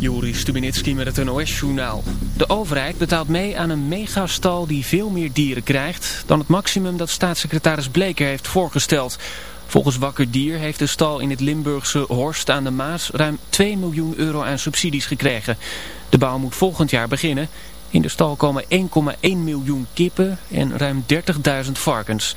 Juri Stubenitski met het NOS-journaal. De overheid betaalt mee aan een megastal die veel meer dieren krijgt... dan het maximum dat staatssecretaris Bleker heeft voorgesteld. Volgens Wakker Dier heeft de stal in het Limburgse Horst aan de Maas... ruim 2 miljoen euro aan subsidies gekregen. De bouw moet volgend jaar beginnen. In de stal komen 1,1 miljoen kippen en ruim 30.000 varkens...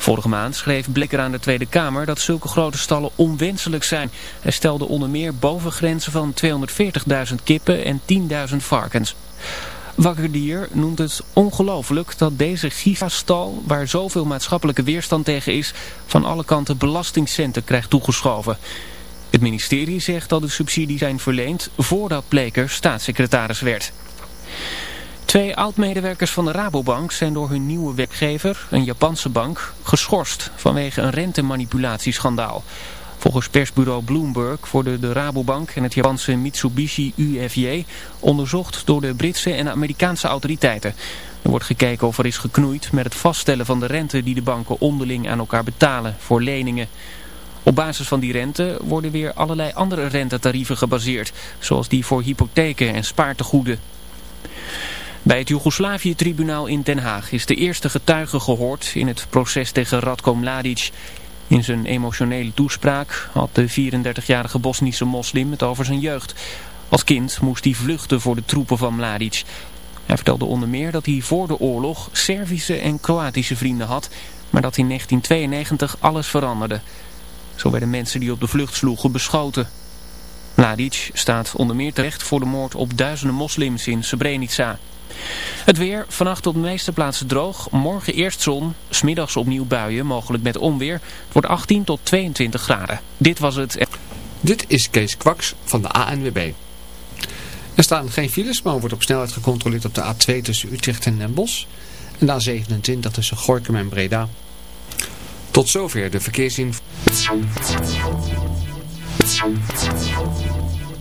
Vorige maand schreef Blikker aan de Tweede Kamer dat zulke grote stallen onwenselijk zijn. Hij stelde onder meer bovengrenzen van 240.000 kippen en 10.000 varkens. Wakkerdier noemt het ongelooflijk dat deze gigastal, waar zoveel maatschappelijke weerstand tegen is, van alle kanten belastingcenten krijgt toegeschoven. Het ministerie zegt dat de subsidies zijn verleend voordat Bleker staatssecretaris werd. Twee oud-medewerkers van de Rabobank zijn door hun nieuwe werkgever, een Japanse bank, geschorst vanwege een rentemanipulatieschandaal. Volgens persbureau Bloomberg worden de Rabobank en het Japanse Mitsubishi UFJ onderzocht door de Britse en Amerikaanse autoriteiten. Er wordt gekeken of er is geknoeid met het vaststellen van de rente die de banken onderling aan elkaar betalen voor leningen. Op basis van die rente worden weer allerlei andere rentetarieven gebaseerd, zoals die voor hypotheken en spaartegoeden. Bij het Joegoslavië-tribunaal in Den Haag is de eerste getuige gehoord in het proces tegen Radko Mladic. In zijn emotionele toespraak had de 34-jarige Bosnische moslim het over zijn jeugd. Als kind moest hij vluchten voor de troepen van Mladic. Hij vertelde onder meer dat hij voor de oorlog Servische en Kroatische vrienden had, maar dat in 1992 alles veranderde. Zo werden mensen die op de vlucht sloegen beschoten. Mladic staat onder meer terecht voor de moord op duizenden moslims in Srebrenica. Het weer, vannacht op de meeste plaatsen droog. Morgen eerst zon, smiddags opnieuw buien, mogelijk met onweer. Wordt 18 tot 22 graden. Dit was het... Dit is Kees Kwaks van de ANWB. Er staan geen files, maar wordt op snelheid gecontroleerd op de A2 tussen Utrecht en Den. En de A27 tussen Gorkum en Breda. Tot zover de verkeersinformatie.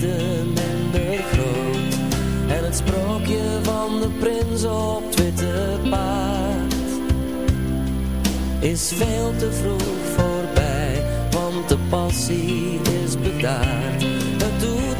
liefde minder groot. En het sprookje van de prins op Twitter paard is veel te vroeg voorbij, want de passie is bedaard. Het doet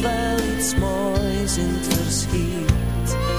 wel iets moois in het verschiet.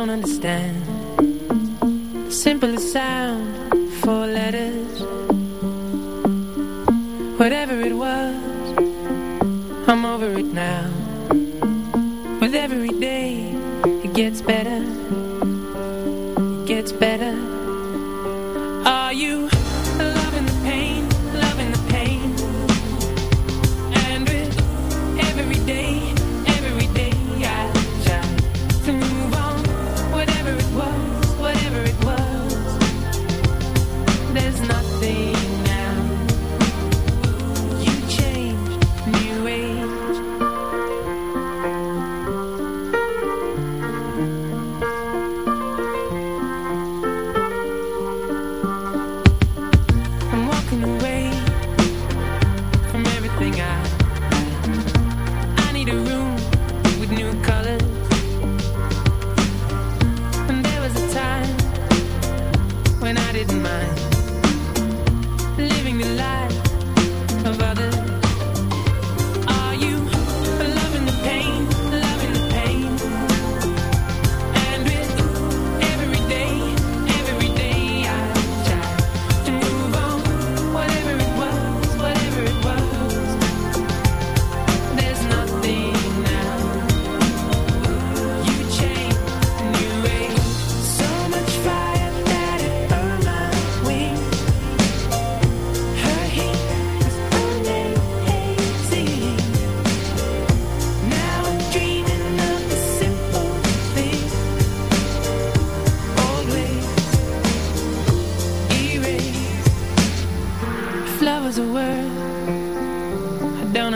don't understand. Simplest sound Four letters. Whatever it was I'm over it now. With every day It gets better.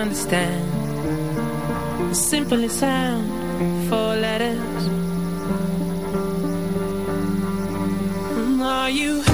understand. Simply sound four letters. Mm, are you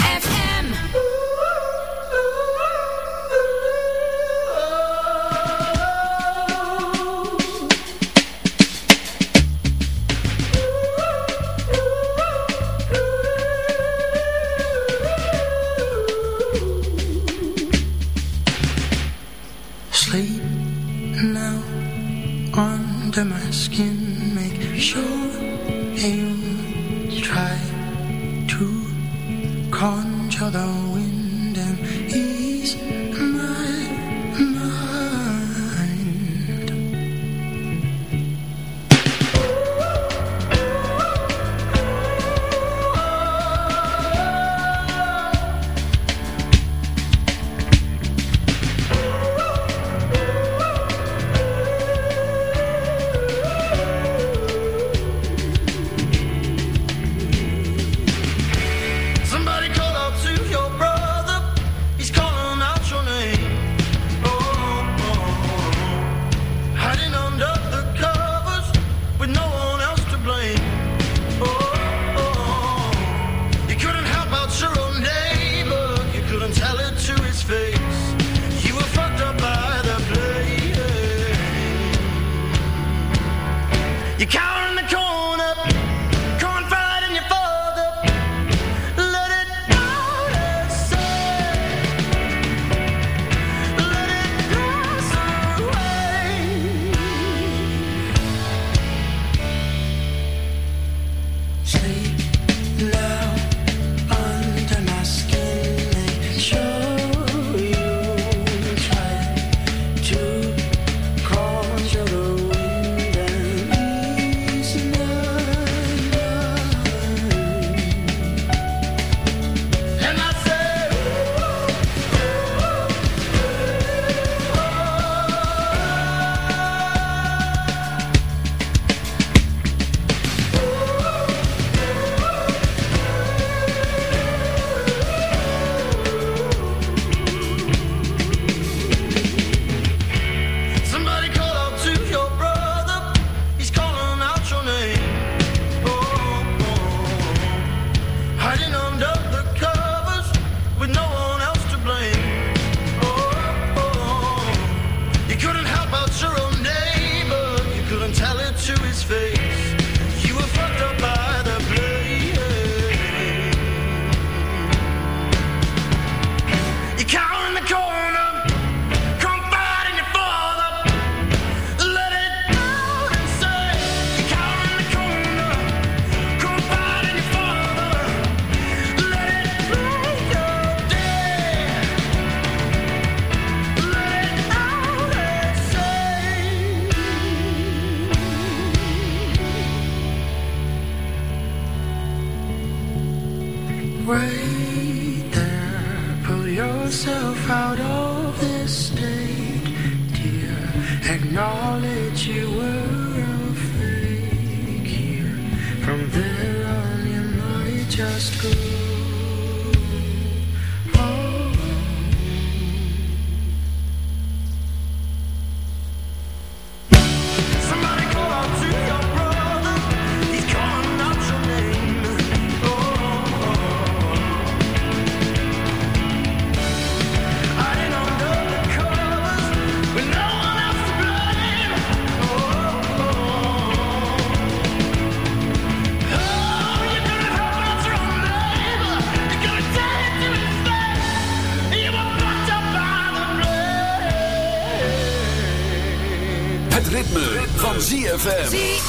ZFM.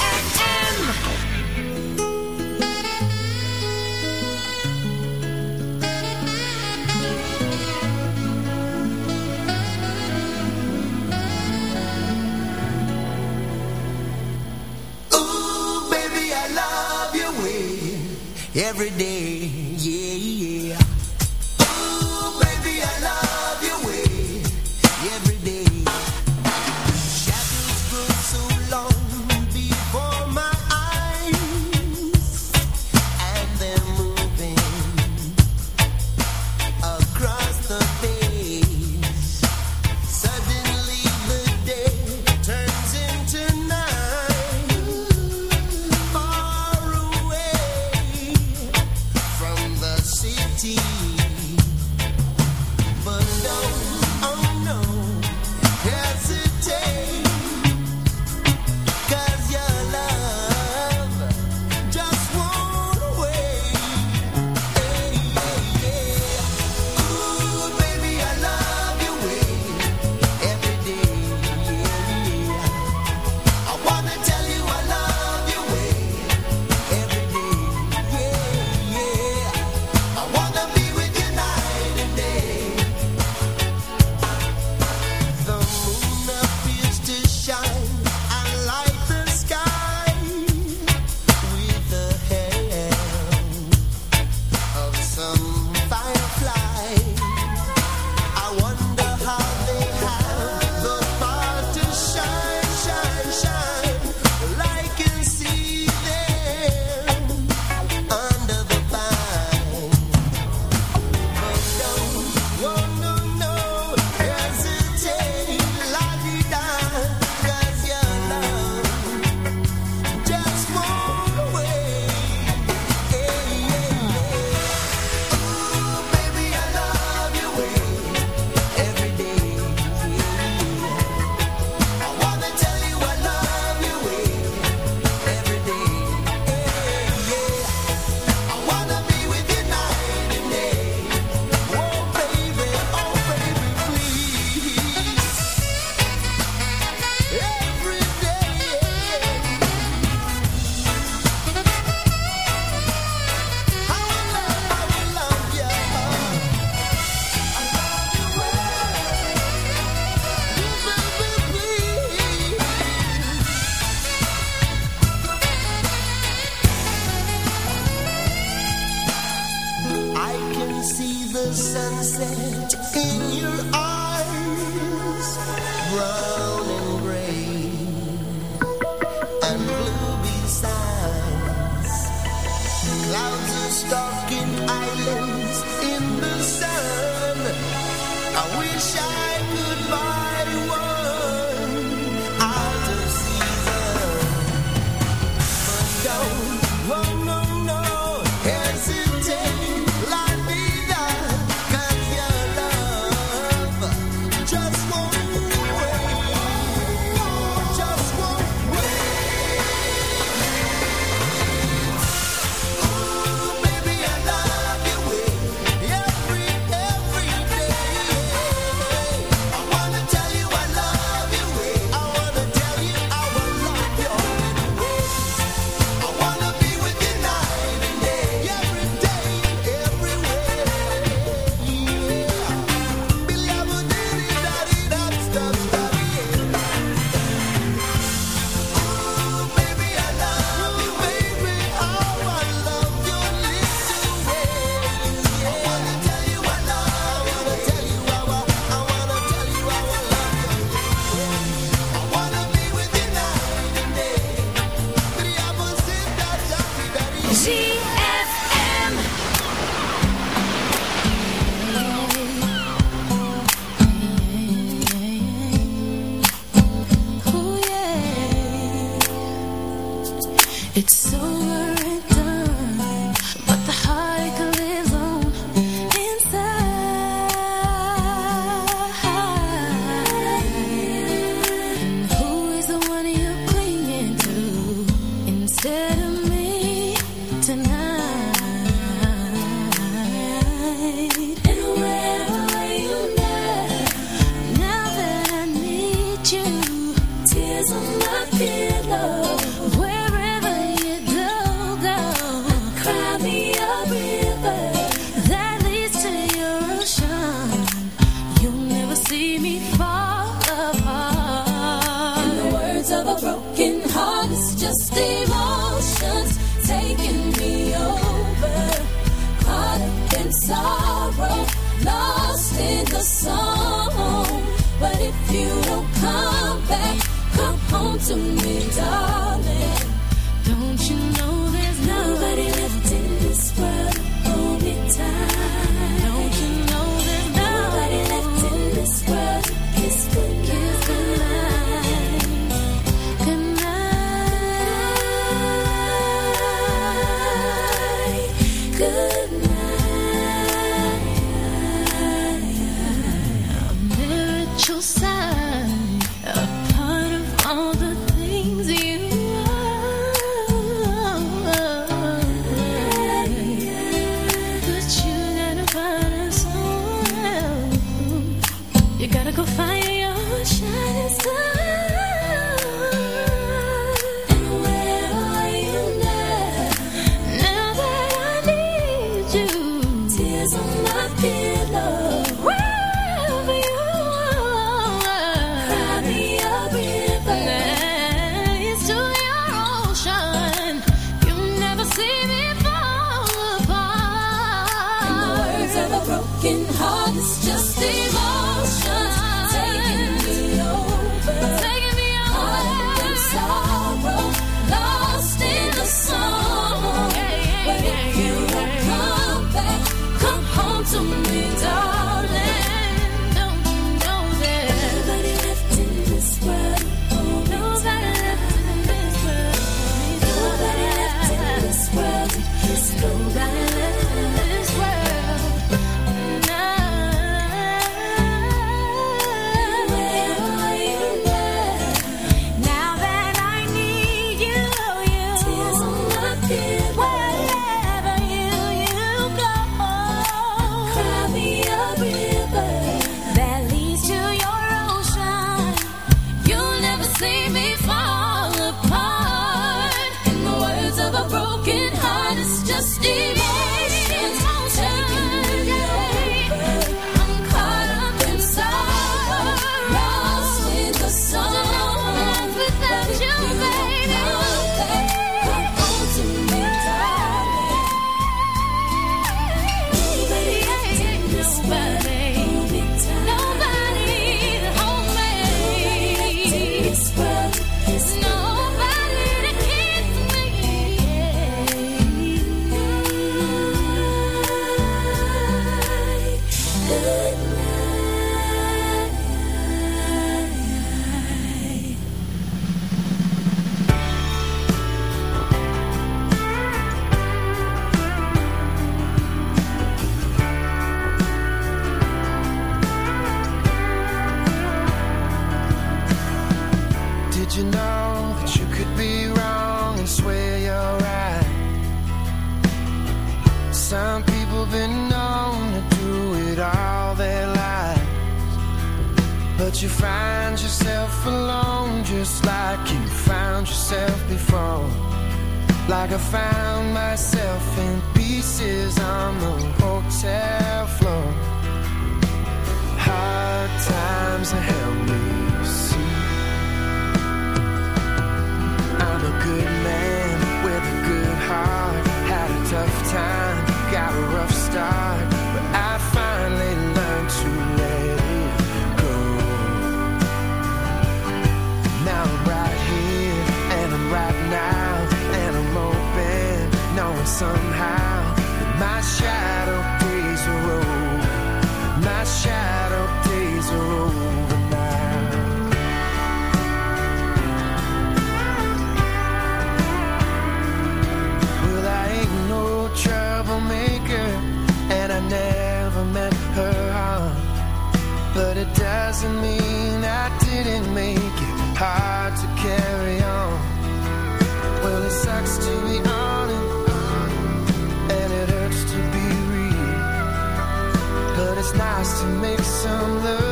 some love